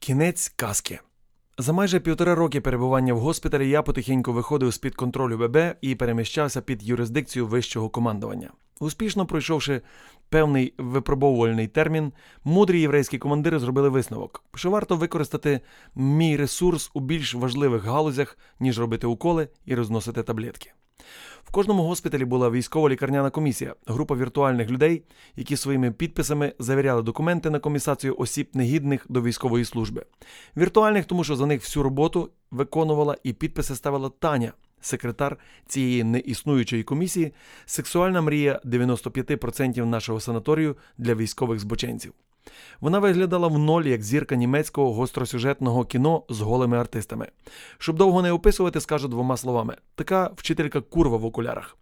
Кінець казки. За майже півтора роки перебування в госпіталі я потихеньку виходив з під контролю ББ і переміщався під юрисдикцію вищого командування. Успішно пройшовши певний випробовувальний термін, мудрі єврейські командири зробили висновок, що варто використати мій ресурс у більш важливих галузях, ніж робити уколи і розносити таблетки. В кожному госпіталі була військова лікарняна комісія, група віртуальних людей, які своїми підписами завіряли документи на комісацію осіб негідних до військової служби. Віртуальних, тому що за них всю роботу виконувала і підписи ставила Таня, секретар цієї неіснуючої комісії, сексуальна мрія 95% нашого санаторію для військових збоченців. Вона виглядала в ноль як зірка німецького гостросюжетного кіно з голими артистами. Щоб довго не описувати, скажу двома словами: така вчителька курва в окулярах.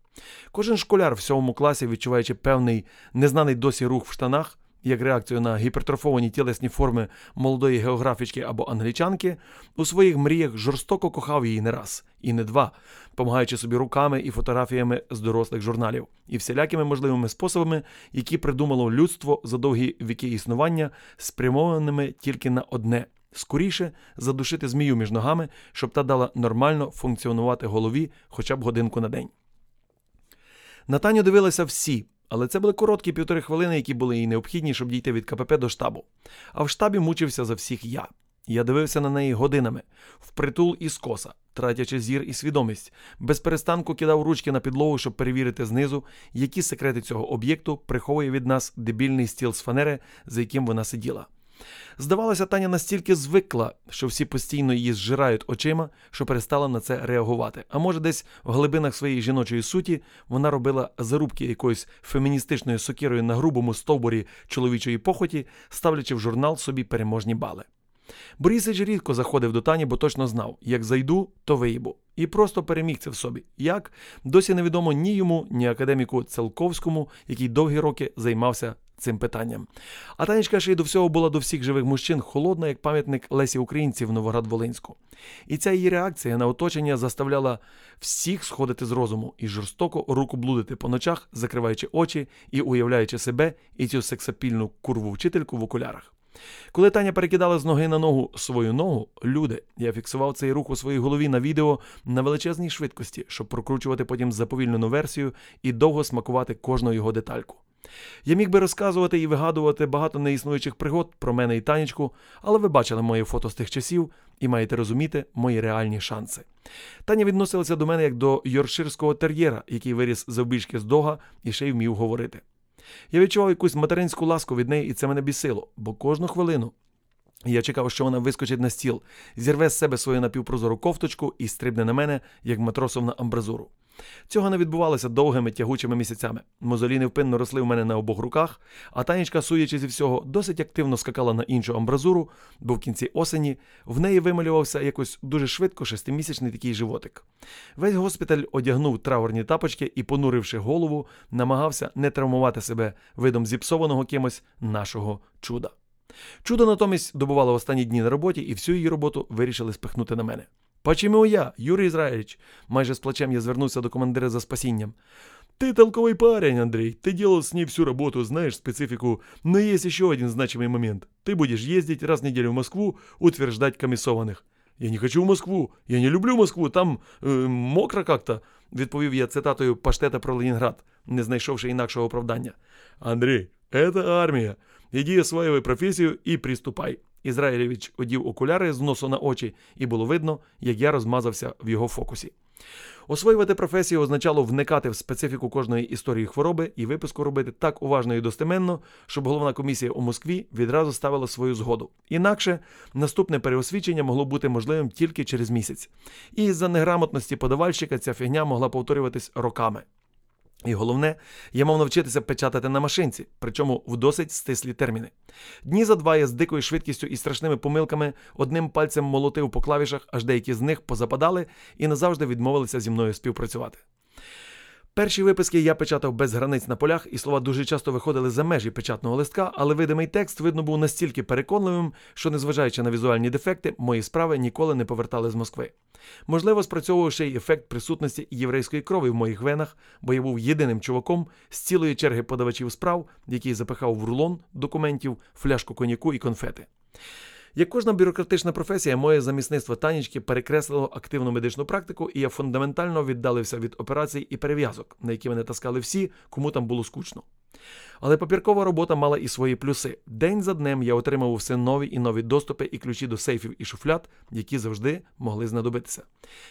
Кожен школяр в сьомому класі, відчуваючи певний незнаний досі рух в штанах, як реакцію на гіпертрофовані тілесні форми молодої географічки або англічанки, у своїх мріях жорстоко кохав її не раз і не два, помагаючи собі руками і фотографіями з дорослих журналів і всілякими можливими способами, які придумало людство за довгі віки існування, спрямованими тільки на одне. Скоріше задушити змію між ногами, щоб та дала нормально функціонувати голові хоча б годинку на день. На Таню дивилися всі, але це були короткі півтори хвилини, які були їй необхідні, щоб дійти від КПП до штабу. А в штабі мучився за всіх я. Я дивився на неї годинами, впритул і скоса, тратячи зір і свідомість, без перестанку кидав ручки на підлогу, щоб перевірити знизу, які секрети цього об'єкту приховує від нас дебільний стіл з фанери, за яким вона сиділа. Здавалося, Таня настільки звикла, що всі постійно її зжирають очима, що перестала на це реагувати. А може, десь в глибинах своєї жіночої суті вона робила зарубки якоюсь феміністичною сокирою на грубому стовбурі чоловічої похоті, ставлячи в журнал собі переможні бали. Борисич рідко заходив до Тані, бо точно знав, як зайду, то виїбу. І просто переміг це в собі. Як досі невідомо ні йому, ні академіку Целковському, який довгі роки займався цим питанням. А Танечка ще й до всього була до всіх живих мужчин холодна, як пам'ятник Лесі Українців в Новоград-Волинську. І ця її реакція на оточення заставляла всіх сходити з розуму і жорстоко руку блудити по ночах, закриваючи очі і уявляючи себе і цю сексапільну курву вчительку в окулярах. Коли Таня перекидала з ноги на ногу свою ногу, люди, я фіксував цей рух у своїй голові на відео на величезній швидкості, щоб прокручувати потім заповільнену версію і довго смакувати кожну його детальку. Я міг би розказувати і вигадувати багато неіснуючих пригод про мене і танечку, але ви бачили моє фото з тих часів і маєте розуміти мої реальні шанси. Таня відносилася до мене як до йорширського тер'єра, який виріс завбільшки з дога і ще й вмів говорити. Я відчував якусь материнську ласку від неї, і це мене бісило, бо кожну хвилину. Я чекав, що вона вискочить на стіл, зірве з себе свою напівпрозору кофточку і стрибне на мене, як матросов на амбразуру. Цього не відбувалося довгими тягучими місяцями. Мозолі невпинно росли в мене на обох руках, а танечка, суючи зі всього, досить активно скакала на іншу амбразуру, бо в кінці осені в неї вималювався якось дуже швидко шестимісячний такий животик. Весь госпіталь одягнув траурні тапочки і, понуривши голову, намагався не травмувати себе видом зіпсованого кимось нашого чуда. Чудо натомість добувало останні дні на роботі, і всю її роботу вирішили спихнути на мене. Почему я, Юрій Ізраїльович?» Майже з плачем я звернувся до командира за спасінням. Ты толковый парень, Андрей. Ты делал с ней всю работу, знаешь специфику. Но есть еще один значимый момент. Ты будешь ездить раз в неделю в Москву, утверждать комиссованных. Я не хочу в Москву. Я не люблю Москву. Там э, мокро как-то, відповів я цитатою паштета про Ленінград, не знайшовши інакшого оправдання. Андрей, это армия. Иди осваивай профессию и приступай. Ізраїлевич одів окуляри з носу на очі, і було видно, як я розмазався в його фокусі. Освоювати професію означало вникати в специфіку кожної історії хвороби і виписку робити так уважно і достеменно, щоб головна комісія у Москві відразу ставила свою згоду. Інакше наступне переосвідчення могло бути можливим тільки через місяць. І із-за неграмотності подавальщика ця фігня могла повторюватись роками. І головне, я мав навчитися печатати на машинці, причому в досить стислі терміни. Дні за два я з дикою швидкістю і страшними помилками одним пальцем молотив по клавішах, аж деякі з них позападали і назавжди відмовилися зі мною співпрацювати. Перші виписки я печатав без границь на полях, і слова дуже часто виходили за межі печатного листка, але видимий текст, видно, був настільки переконливим, що, незважаючи на візуальні дефекти, мої справи ніколи не повертали з Москви. Можливо, спрацьовував ще й ефект присутності єврейської крові в моїх венах, бо я був єдиним чуваком з цілої черги подавачів справ, який запихав в рулон документів, фляжку коньяку і конфети. Як кожна бюрократична професія, моє замісництво танічки перекреслило активну медичну практику, і я фундаментально віддалився від операцій і перев'язок, на які мене таскали всі, кому там було скучно. Але папіркова робота мала і свої плюси. День за днем я отримав все нові і нові доступи і ключі до сейфів і шуфлят, які завжди могли знадобитися.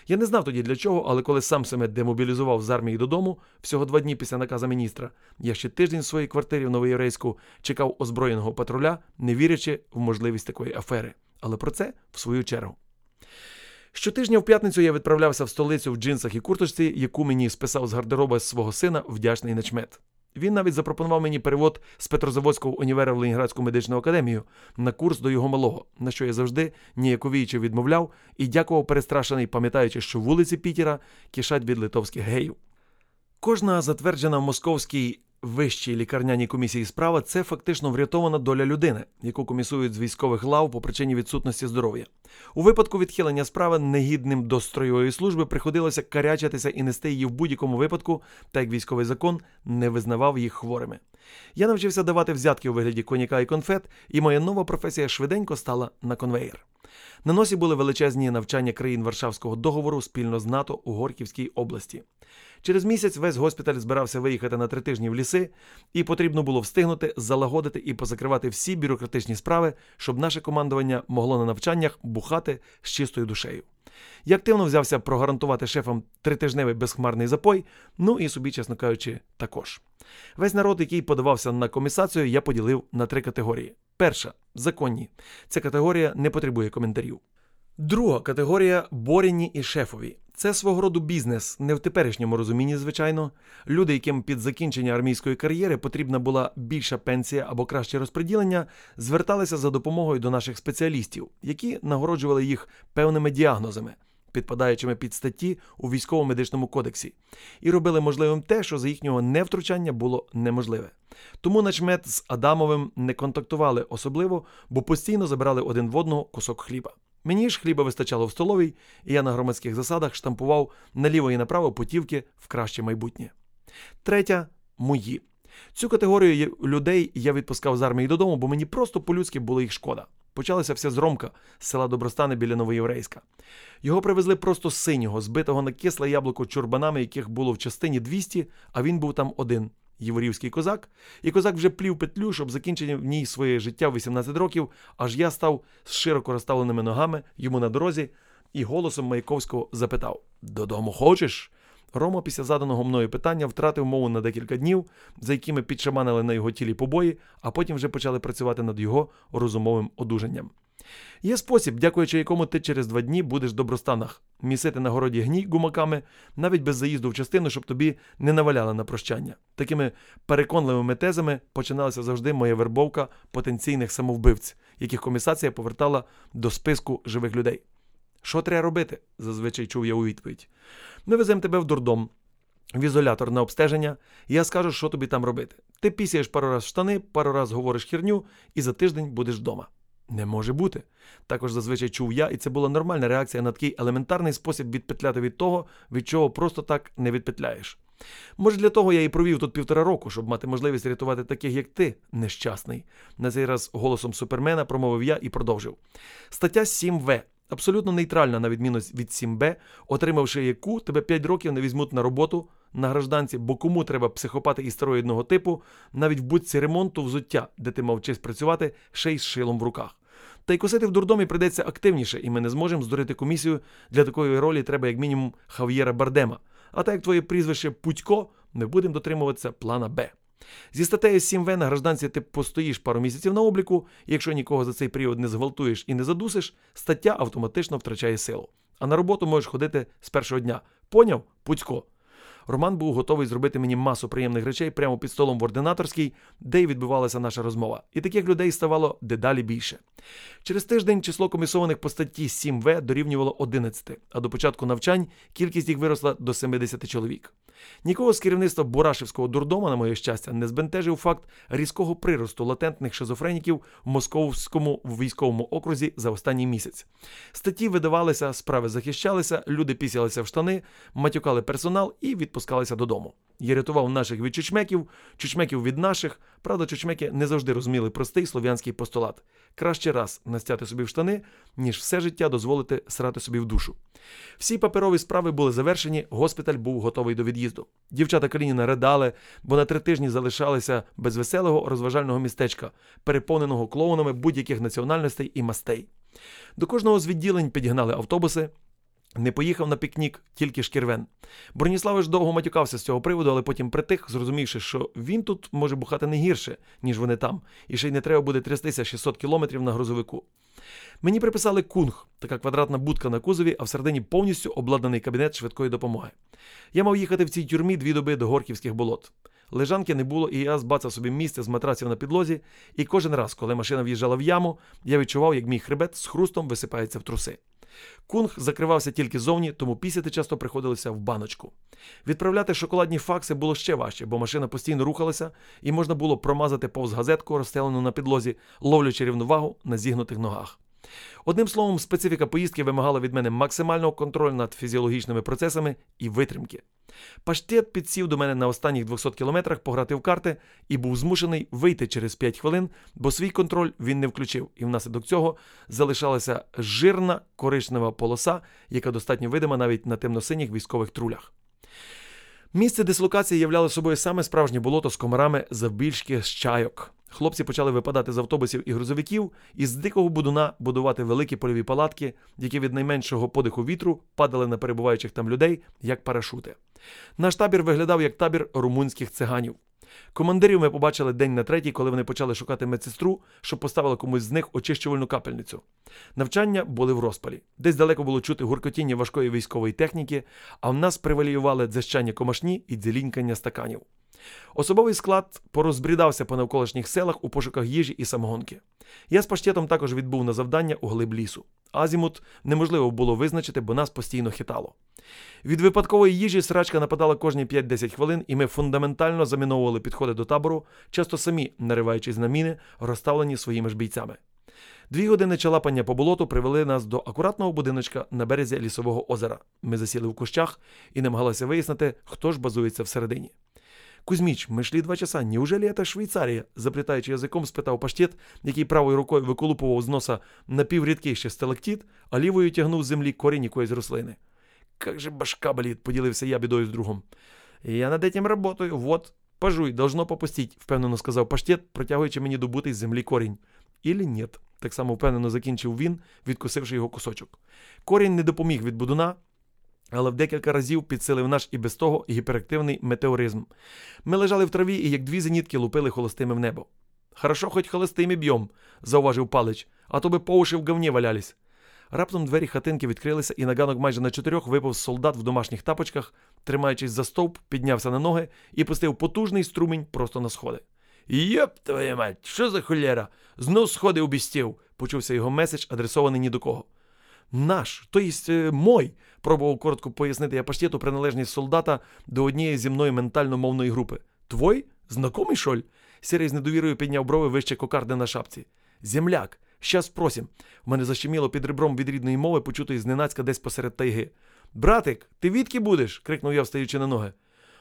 Я не знав тоді для чого, але коли сам себе демобілізував з армії додому, всього два дні після наказа міністра, я ще тиждень в своїй квартирі в Новоєврейську чекав озброєного патруля, не вірячи в можливість такої афери. Але про це в свою чергу. Щотижня в п'ятницю я відправлявся в столицю в джинсах і курточці, яку мені списав з гардероба свого сина вдячний начмет. Він навіть запропонував мені перевод з Петрозаводського універа в Ленінградську медичну академію на курс до його малого, на що я завжди ніяковіючи відмовляв і дякував перестрашений, пам'ятаючи, що вулиці Пітера кишать від литовських геїв. Кожна затверджена в московській вищій лікарняній комісії справа це фактично врятована доля людини, яку комісують з військових лав по причині відсутності здоров'я. У випадку відхилення справи негідним до строєвої служби приходилося карячатися і нести її в будь-якому випадку, так як військовий закон не визнавав їх хворими. Я навчився давати взятки у вигляді коніка і конфет, і моя нова професія швиденько стала на конвеєр. На носі були величезні навчання країн Варшавського договору спільно з НАТО у Горківській області. Через місяць весь госпіталь збирався виїхати на три тижні в ліси, і потрібно було встигнути залагодити і позакривати всі бюрократичні справи, щоб наше командування могло на навчаннях бухати з чистою душею. Я активно взявся прогарантувати шефам тритижневий безхмарний запой, ну і собі, чесно кажучи, також. Весь народ, який подавався на комісацію, я поділив на три категорії. Перша законні. Ця категорія не потребує коментарів. Друга категорія борені і шефові. Це свого роду бізнес, не в теперішньому розумінні, звичайно. Люди, яким під закінчення армійської кар'єри потрібна була більша пенсія або краще розподілення, зверталися за допомогою до наших спеціалістів, які нагороджували їх певними діагнозами, підпадаючими під статті у військово-медичному кодексі, і робили можливим те, що за їхнього невтручання було неможливе. Тому начмет з Адамовим не контактували особливо, бо постійно забирали один в одного кусок хліба. Мені ж хліба вистачало в столовій, і я на громадських засадах штампував наліво і направо путівки в краще майбутнє. Третя мої. Цю категорію людей я відпускав з армії додому, бо мені просто по-людськи було їх шкода. Почалося все з Ромка, з села Добростани біля Новоєврейська. Його привезли просто синього, збитого на кисле яблуко чурбанами, яких було в частині 200, а він був там один. Єворівський козак, і козак вже плів петлю, щоб закінчити в ній своє життя в 18 років, аж я став з широко розставленими ногами йому на дорозі і голосом Маяковського запитав: Додому хочеш? Рома після заданого мною питання втратив мову на декілька днів, за якими підшаманили на його тілі побої, а потім вже почали працювати над його розумовим одужанням. Є спосіб, дякуючи якому ти через два дні будеш в добростанах, місити на городі гній гумаками, навіть без заїзду в частину, щоб тобі не наваляли на прощання. Такими переконливими тезами починалася завжди моя вербовка потенційних самовбивць, яких комісація повертала до списку живих людей. Що треба робити? зазвичай чув я у відповідь. Ми веземо тебе в дурдом, в ізолятор на обстеження, я скажу, що тобі там робити. Ти пісяєш пару раз штани, пару раз говориш херню, і за тиждень будеш вдома. Не може бути. Також зазвичай чув я, і це була нормальна реакція на такий елементарний спосіб відпетляти від того, від чого просто так не відпетляєш. Може, для того я і провів тут півтора року, щоб мати можливість рятувати таких, як ти, нещасний. На цей раз голосом супермена промовив я і продовжив. Стаття 7В. Абсолютно нейтральна, на відміну від 7Б, отримавши яку, тебе 5 років не візьмуть на роботу на гражданці, бо кому треба психопати істероїдного типу, навіть в будці ремонту взуття, де ти мав честь працювати ще й з шилом в руках. Та й косити в дурдомі прийдеться активніше, і ми не зможемо здурити комісію. Для такої ролі треба, як мінімум, Хав'єра Бардема. А так як твоє прізвище Путько, ми будемо дотримуватися плана Б. Зі статтею 7В на гражданці ти постоїш пару місяців на обліку, і якщо нікого за цей період не зґвалтуєш і не задусиш, стаття автоматично втрачає силу. А на роботу можеш ходити з першого дня. Поняв? Путько. Роман був готовий зробити мені масу приємних речей прямо під столом в ординаторській, де й відбувалася наша розмова. І таких людей ставало дедалі більше. Через тиждень число комісованих по статті 7В дорівнювало 11, а до початку навчань кількість їх виросла до 70 чоловік. Нікого з керівництва Бурашівського дурдома, на моє щастя, не збентежив факт різкого приросту латентних шизофреніків в московському військовому окрузі за останній місяць. Статті видавалися, справи захищалися, люди пісялися в штани, матюкали персонал і відповідно відпускалися додому. Я рятував наших від чучмеків, чучмеків від наших. Правда, чучмеки не завжди розуміли простий слов'янський постулат. Краще раз настяти собі в штани, ніж все життя дозволити срати собі в душу. Всі паперові справи були завершені, госпіталь був готовий до від'їзду. Дівчата Калініна ридали, бо на три тижні залишалися без веселого розважального містечка, переповненого клоунами будь-яких національностей і мастей. До кожного з відділень підігнали автобуси. Не поїхав на пікнік, тільки шкірвен. Броніславич довго матюкався з цього приводу, але потім притих, зрозумівши, що він тут може бухати не гірше, ніж вони там, і ще й не треба буде трястися 600 кілометрів на грузовику. Мені приписали кунг, така квадратна будка на кузові, а всередині повністю обладнаний кабінет швидкої допомоги. Я мав їхати в цій тюрмі дві доби до горківських болот. Лежанки не було, і я збацав собі місце з матраців на підлозі, і кожен раз, коли машина в'їжджала в яму, я відчував, як мій хребет з хрустом висипається в труси. Кунг закривався тільки зовні, тому пісяти часто приходилося в баночку. Відправляти шоколадні факси було ще важче, бо машина постійно рухалася, і можна було промазати повз газетку, розстелену на підлозі, ловлячи рівновагу на зігнутих ногах. Одним словом, специфіка поїздки вимагала від мене максимального контролю над фізіологічними процесами і витримки. Паштет підсів до мене на останніх 200 кілометрах пограти в карти і був змушений вийти через 5 хвилин, бо свій контроль він не включив, і внаслідок цього залишалася жирна коричнева полоса, яка достатньо видима навіть на темно-синіх військових трулях. Місце дислокації являло собою саме справжнє болото з комарами завбільшки з чайок. Хлопці почали випадати з автобусів і грузовиків і з дикого будуна будувати великі польові палатки, які від найменшого подиху вітру падали на перебуваючих там людей, як парашути. Наш табір виглядав як табір румунських циганів. Командирів ми побачили день на третій, коли вони почали шукати медсестру, щоб поставила комусь з них очищувальну капельницю. Навчання були в розпалі. Десь далеко було чути гуркотіння важкої військової техніки, а в нас приваліювали дзищання комашні і дзелінькання стаканів. Особовий склад порозбрідався по навколишніх селах у пошуках їжі і самогонки. Я з паштетом також відбув на завдання у глиб лісу. Азімут неможливо було визначити, бо нас постійно хитало. Від випадкової їжі срачка нападала кожні 5-10 хвилин, і ми фундаментально заміновували підходи до табору, часто самі нариваючись на міни, розставлені своїми ж бійцями. Дві години чалапання по болоту привели нас до акуратного будиночка на березі лісового озера. Ми засіли в кущах і намагалися вияснити, хто ж базується всередині. Кузьміч, ми шли два часа. Неужели это Швейцарія? заплітаючи язиком, спитав паштет, який правою рукою виколупував з носа напіврідкий сталактит, а лівою тягнув з землі корінь якоїсь рослини. Как же башка болит, поділився я бідою з другом. Я над этим работаю, вот. Пожуй, должно попустить, впевнено сказав паштет, протягуючи мені добутий з землі корінь. Ілі нет, так само впевнено закінчив він, відкусивши його кусочок. Корінь не допоміг від будуна, але в декілька разів підсилив наш і без того гіперактивний метеоризм. Ми лежали в траві і як дві зенітки лупили холостими в небо. Хорошо, хоч холостими б'єм, зауважив палич, а то би по уші в говні валялись. Раптом двері хатинки відкрилися, і на ганок майже на чотирьох випав солдат в домашніх тапочках, тримаючись за стовп, піднявся на ноги і пустив потужний струмінь просто на сходи. Йоп, твоя мать, що за холєра? Знов сходи обістів, почувся його меседж, адресований ні до кого. Наш, то єсть е, мой, пробував коротко пояснити я паштету приналежність солдата до однієї зі мною ментально-мовної групи. Твой? Знакомий шоль? Сірий з недовірою підняв брови вище кокарди на шапці. Земляк, щас просім. В мене защеміло під ребром від рідної мови, почутої зненацька десь посеред тайги. Братик, ти відки будеш? крикнув я, встаючи на ноги.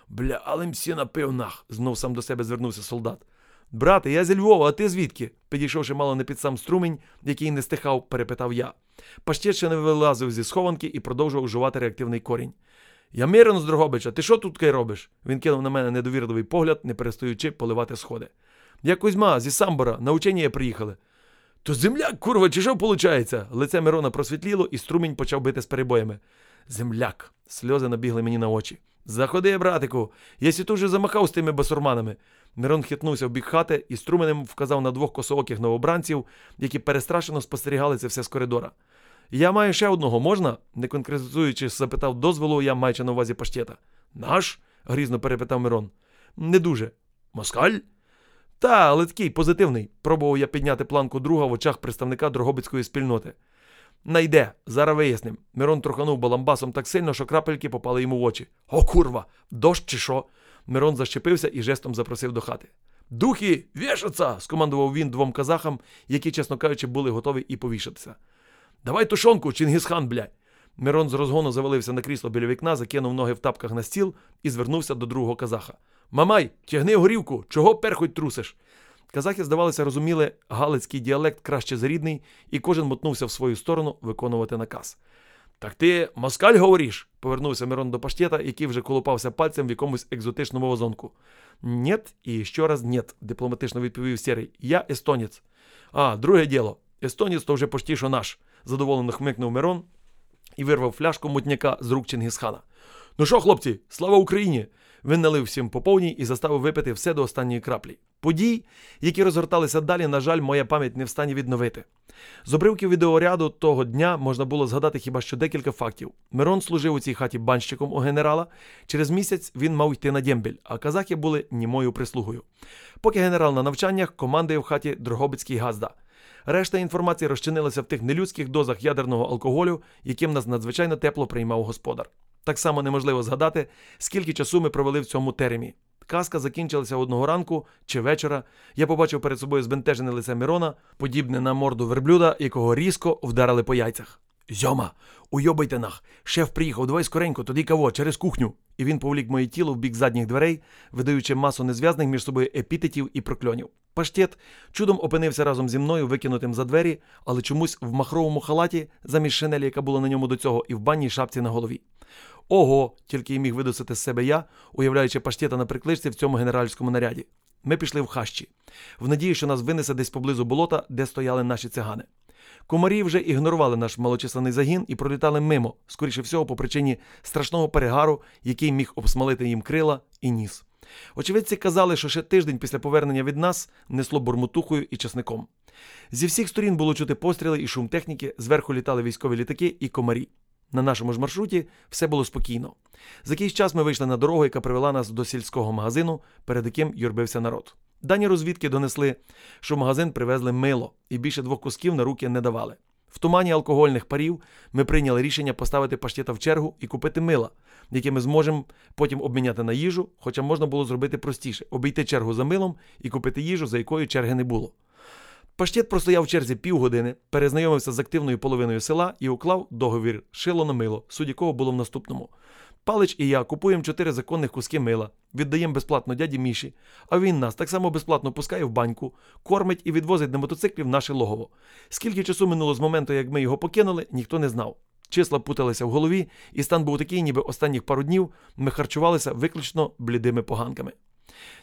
Бля, але всі напив нах, знов сам до себе звернувся солдат. Брате, я зі Львова, а ти звідки? Підійшовши мало не під сам струмінь, який не стихав, перепитав я. Паштет ще не вилазив зі схованки і продовжував жувати реактивний корінь. Я Мирон з Дрогобича, ти що тут кай робиш? Він кинув на мене недовірливий погляд, не перестаючи поливати сходи. Я Кузьма, зі самбора, на учення приїхали. То земляк, курва, чи що виходить? Лице Мирона просвітліло, і струмінь почав бити з перебоями. Земляк. Сльози набігли мені на очі. Заходи, братику, я сі тут же замахав з тими басурманами. Мирон хитнувся в бік хати і струменем вказав на двох косооких новобранців, які перестрашено спостерігали це все з коридора. Я маю ще одного, можна? не конкретизуючи, запитав дозволу, я маючи на увазі паштета. Наш? грізно перепитав Мирон. Не дуже. Москаль? Та, але такий позитивний. Пробував я підняти планку друга в очах представника Дрогобицької спільноти. Найде, зараз виясним. Мирон троханув баламбасом так сильно, що крапельки попали йому в очі. О, курва! Дощ чи що? Мирон защепився і жестом запросив до хати. Духи, вішаться! скомандував він двом казахам, які, чесно кажучи, були готові і повішатися. Давай тушонку, Чингісхан, блядь. Мирон з розгону завалився на крісло біля вікна, закинув ноги в тапках на стіл і звернувся до другого казаха. Мамай, тягни горівку, чого перхоть трусиш? Казахи, здавалося, розуміли галицький діалект краще за рідний, і кожен мотнувся в свою сторону виконувати наказ. Так ти москаль говориш? Повернувся Мирон до паштета, який вже колупався пальцем в якомусь екзотичному вазонку. Нєт і ще раз нєт, дипломатично відповів Сірий. Я естонець. А, друге діло. Естонець то вже почти що наш, задоволено хмикнув Мирон і вирвав фляжку мутняка з рук Чингісхана. Ну що, хлопці, слава Україні! Він налив всім по повній і заставив випити все до останньої краплі. Подій, які розгорталися далі, на жаль, моя пам'ять не встані відновити. З обривків відеоряду того дня можна було згадати хіба що декілька фактів. Мирон служив у цій хаті банщиком у генерала. Через місяць він мав йти на Дємбіль, а казахи були німою прислугою. Поки генерал на навчаннях, командує в хаті Дрогобицький газда. Решта інформації розчинилася в тих нелюдських дозах ядерного алкоголю, яким нас надзвичайно тепло приймав господар. Так само неможливо згадати, скільки часу ми провели в цьому теремі. Казка закінчилася одного ранку чи вечора. Я побачив перед собою збентежене лице Мирона, подібне на морду верблюда, якого різко вдарили по яйцях. Зьома, уйобайте нах! Шеф приїхав, давай скоренько, тоді каво, через кухню. І він повлік моє тіло в бік задніх дверей, видаючи масу незв'язних між собою епітетів і прокльонів. Паштет чудом опинився разом зі мною, викинутим за двері, але чомусь в махровому халаті, замість шинелі, яка була на ньому до цього, і в банній шапці на голові. Ого, тільки й міг видосити з себе я, уявляючи паштета на прикличці в цьому генеральському наряді. Ми пішли в хащі, в надії, що нас винесе десь поблизу болота, де стояли наші цигани. Комарі вже ігнорували наш малочисленний загін і пролітали мимо, скоріше всього, по причині страшного перегару, який міг обсмалити їм крила і ніс. Очевидці казали, що ще тиждень після повернення від нас несло бурмотухою і часником. Зі всіх сторін було чути постріли і шум техніки, зверху літали військові літаки і комарі. На нашому ж маршруті все було спокійно. За якийсь час ми вийшли на дорогу, яка привела нас до сільського магазину, перед яким юрбився народ. Дані розвідки донесли, що в магазин привезли мило і більше двох кусків на руки не давали. В тумані алкогольних парів ми прийняли рішення поставити паштета в чергу і купити мила, яке ми зможемо потім обміняти на їжу, хоча можна було зробити простіше обійти чергу за милом і купити їжу, за якою черги не було. Паштет простояв в черзі півгодини, перезнайомився з активною половиною села і уклав договір шило на мило, суть якого було в наступному. Палич і я купуємо чотири законних куски мила, віддаємо безплатно дяді Міші, а він нас так само безплатно пускає в баньку, кормить і відвозить на мотоциклі в наше логово. Скільки часу минуло з моменту, як ми його покинули, ніхто не знав. Числа путалися в голові, і стан був такий, ніби останніх пару днів ми харчувалися виключно блідими поганками.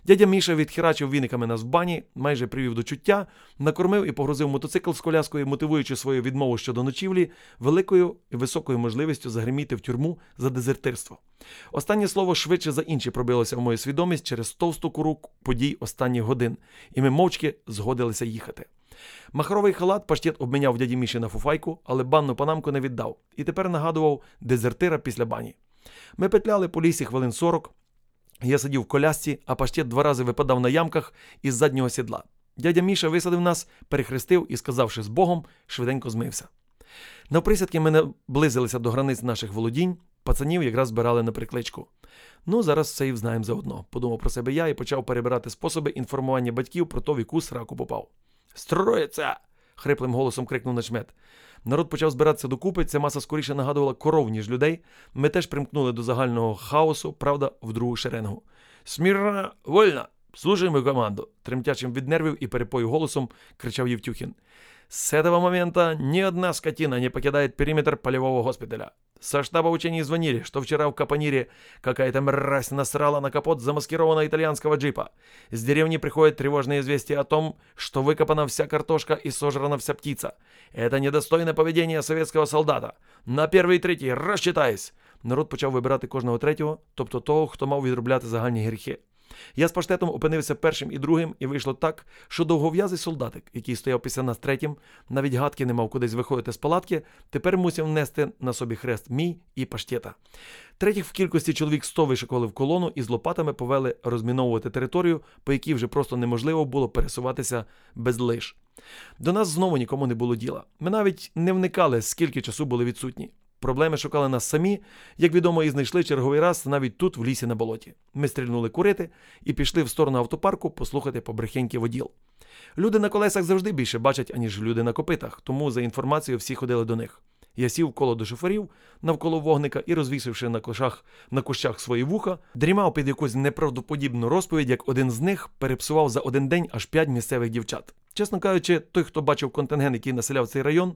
Дядя Міша відхерачив віниками нас в бані, майже привів до чуття, накормив і погрузив мотоцикл з коляскою, мотивуючи свою відмову щодо ночівлі великою і високою можливістю загриміти в тюрму за дезертирство. Останнє слово швидше за інші пробилося в мою свідомість через товсту кору подій останніх годин, і ми мовчки згодилися їхати. Махровий халат паштет обміняв дяді Міші на фуфайку, але банну панамку не віддав, і тепер нагадував дезертира після бані. Ми петляли по лісі хвилин 40, я сидів в колясці, а паштет два рази випадав на ямках із заднього сідла. Дядя Міша висадив нас, перехрестив і, сказавши з Богом, швиденько змився. Навприсядки ми наблизилися до границь наших володінь, пацанів якраз збирали на прикличку. Ну, зараз все і взнаємо заодно, подумав про себе я і почав перебирати способи інформування батьків про то, в яку сраку попав. Строїться! хриплим голосом крикнув начмет. Народ почав збиратися докупи, ця маса скоріше нагадувала коров, ніж людей. Ми теж примкнули до загального хаосу, правда, в другу шеренгу. Смірна, вольна! Служимо команду! тремтячим від нервів і перепою голосом кричав Євтюхін. С этого момента ни одна скотина не покидает периметр полевого госпиталя. Со штаба учений звонили, что вчера в Капонире какая-то мразь насрала на капот замаскированного итальянского джипа. С деревни приходят тревожные известия о том, что выкопана вся картошка и сожрана вся птица. Это недостойное поведение советского солдата. На перший і третій розчитайся. Народ почав вибирати кожного третього, тобто того, хто мав відробляти загальні гріхи. Я з паштетом опинився першим і другим, і вийшло так, що довгов'язий солдатик, який стояв після нас третім, навіть гадки не мав кудись виходити з палатки, тепер мусив нести на собі хрест мій і паштета. Третіх в кількості чоловік 100 вишикували в колону і з лопатами повели розміновувати територію, по якій вже просто неможливо було пересуватися без лиш. До нас знову нікому не було діла. Ми навіть не вникали, скільки часу були відсутні. Проблеми шукали нас самі, як відомо, і знайшли черговий раз навіть тут, в лісі на болоті. Ми стрільнули курити і пішли в сторону автопарку послухати побрехеньки воділ. Люди на колесах завжди більше бачать, аніж люди на копитах, тому за інформацією всі ходили до них. Я сів коло до шоферів навколо вогника і, розвісивши на кошах на кущах свої вуха, дрімав під якусь неправдоподібну розповідь, як один з них перепсував за один день аж п'ять місцевих дівчат. Чесно кажучи, той, хто бачив контингент, який населяв цей район,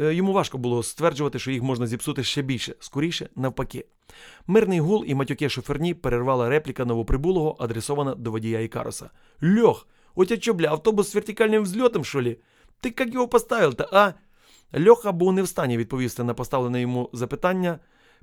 е, йому важко було стверджувати, що їх можна зіпсути ще більше, скоріше, навпаки. Мирний гул і матюки шоферні перервала репліка новоприбулого, адресована до водія Ікароса. Льох, у что, бля, автобус з вертикальним взльотом, що ли? Ти як його поставив-то, а? Льоха був не в стані відповісти на поставлене йому запитання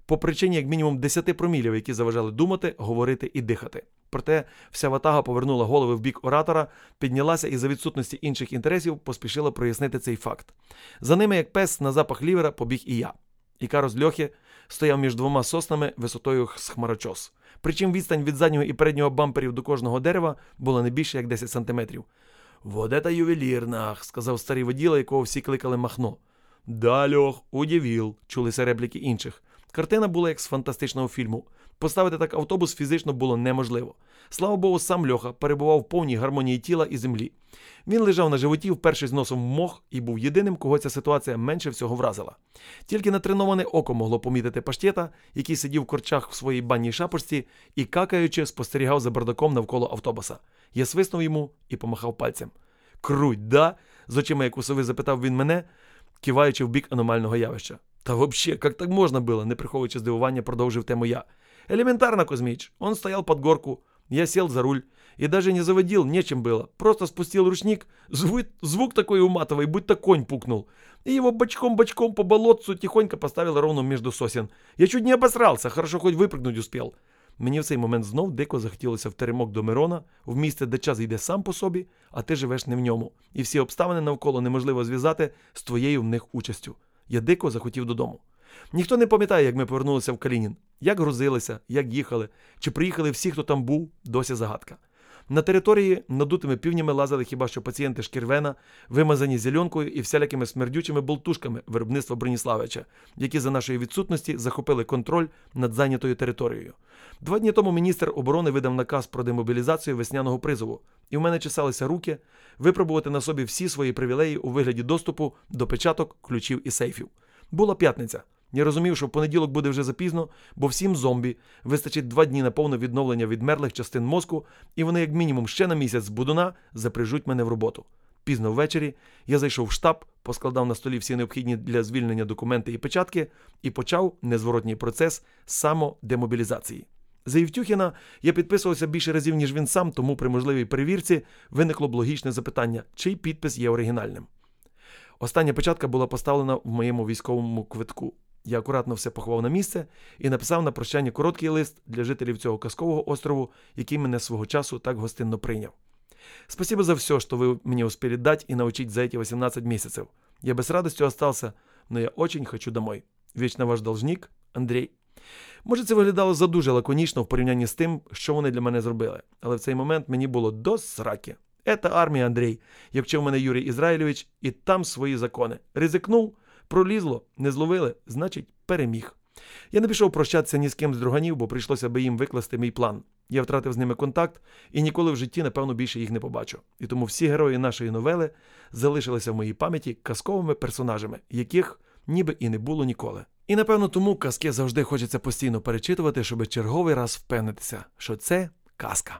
по причині як мінімум 10 промілів, які заважали думати, говорити і дихати. Проте вся ватага повернула голови в бік оратора, піднялася і за відсутності інших інтересів поспішила прояснити цей факт. За ними, як пес, на запах лівера побіг і я. Ікарос Льохи стояв між двома соснами висотою з хмарочос. Причому відстань від заднього і переднього бамперів до кожного дерева була не більше як 10 сантиметрів. «Вот это ювелірнах», – сказав старий воділа, якого всі кликали Махно. Да, Льох, удивил, чулися репліки інших. Картина була як з фантастичного фільму. Поставити так автобус фізично було неможливо. Слава Богу, сам Льоха перебував в повній гармонії тіла і землі. Він лежав на животі, впершись носом в мох, і був єдиним, кого ця ситуація менше всього вразила. Тільки натреноване око могло помітити паштєта, який сидів в корчах в своїй банній шапочці і, какаючи, спостерігав за бардаком навколо автобуса. Я свиснув йому і помахав пальцем. Круть, да? з очима, як у сови запитав він мене, киваючи в бік аномального явища. Та вообще, как так можно было, не приховуючи здивування, продовжив тему я. Элементарно, Кузьмич. Он стоял под горку, я сел за руль. И даже не заводил, нечем было. Просто спустил ручник, звук, звук такой уматовый, будто конь пукнул. И его бочком-бочком по болотцу тихонько поставил ровно между сосен. Я чуть не обосрался, хорошо хоть випрыгнуть успел. Мені в цей момент знов дико захотілося в теремок до Мирона, в місце, де час йде сам по собі, а ти живеш не в ньому. І всі обставини навколо неможливо зв'язати з твоєю в них участю. Я дико захотів додому. Ніхто не пам'ятає, як ми повернулися в Калінін, як грузилися, як їхали, чи приїхали всі, хто там був, досі загадка. На території надутими півнями лазили хіба що пацієнти шкірвена, вимазані зеленкою і всілякими смердючими болтушками виробництва Броніславича, які за нашої відсутності захопили контроль над зайнятою територією. Два дні тому міністр оборони видав наказ про демобілізацію весняного призову, і в мене чесалися руки випробувати на собі всі свої привілеї у вигляді доступу до печаток, ключів і сейфів. Була п'ятниця. Я розумів, що в понеділок буде вже запізно, бо всім зомбі вистачить два дні на повне відновлення відмерлих частин мозку, і вони, як мінімум, ще на місяць з будуна запряжуть мене в роботу. Пізно ввечері я зайшов в штаб, поскладав на столі всі необхідні для звільнення документи і печатки і почав незворотній процес самодемобілізації. За Євтюхіна я підписувався більше разів, ніж він сам, тому при можливій перевірці виникло б логічне запитання, чий підпис є оригінальним. Остання печатка була поставлена в моєму військовому квитку. Я акуратно все поховав на місце і написав на прощання короткий лист для жителів цього казкового острову, який мене свого часу так гостинно прийняв. Спасибо за все, что вы мне успели дать и научить за эти 18 месяцев. Я бы с радостью остался, но я очень хочу домой. Вічно ваш должник Андрій. Може, це виглядало задуже лаконічно в порівнянні з тим, що вони для мене зробили, але в цей момент мені було до сраки. Ета армія Андрій, як вчив мене Юрій Ізраїльович, і там свої закони. Ризикнув, пролізло, не зловили, значить, переміг. Я не пішов прощатися ні з ким з друганів, бо прийшлося би їм викласти мій план. Я втратив з ними контакт і ніколи в житті, напевно, більше їх не побачу. І тому всі герої нашої новели залишилися в моїй пам'яті казковими персонажами, яких ніби і не було ніколи. І напевно тому казки завжди хочеться постійно перечитувати, щоб черговий раз впевнитися, що це казка.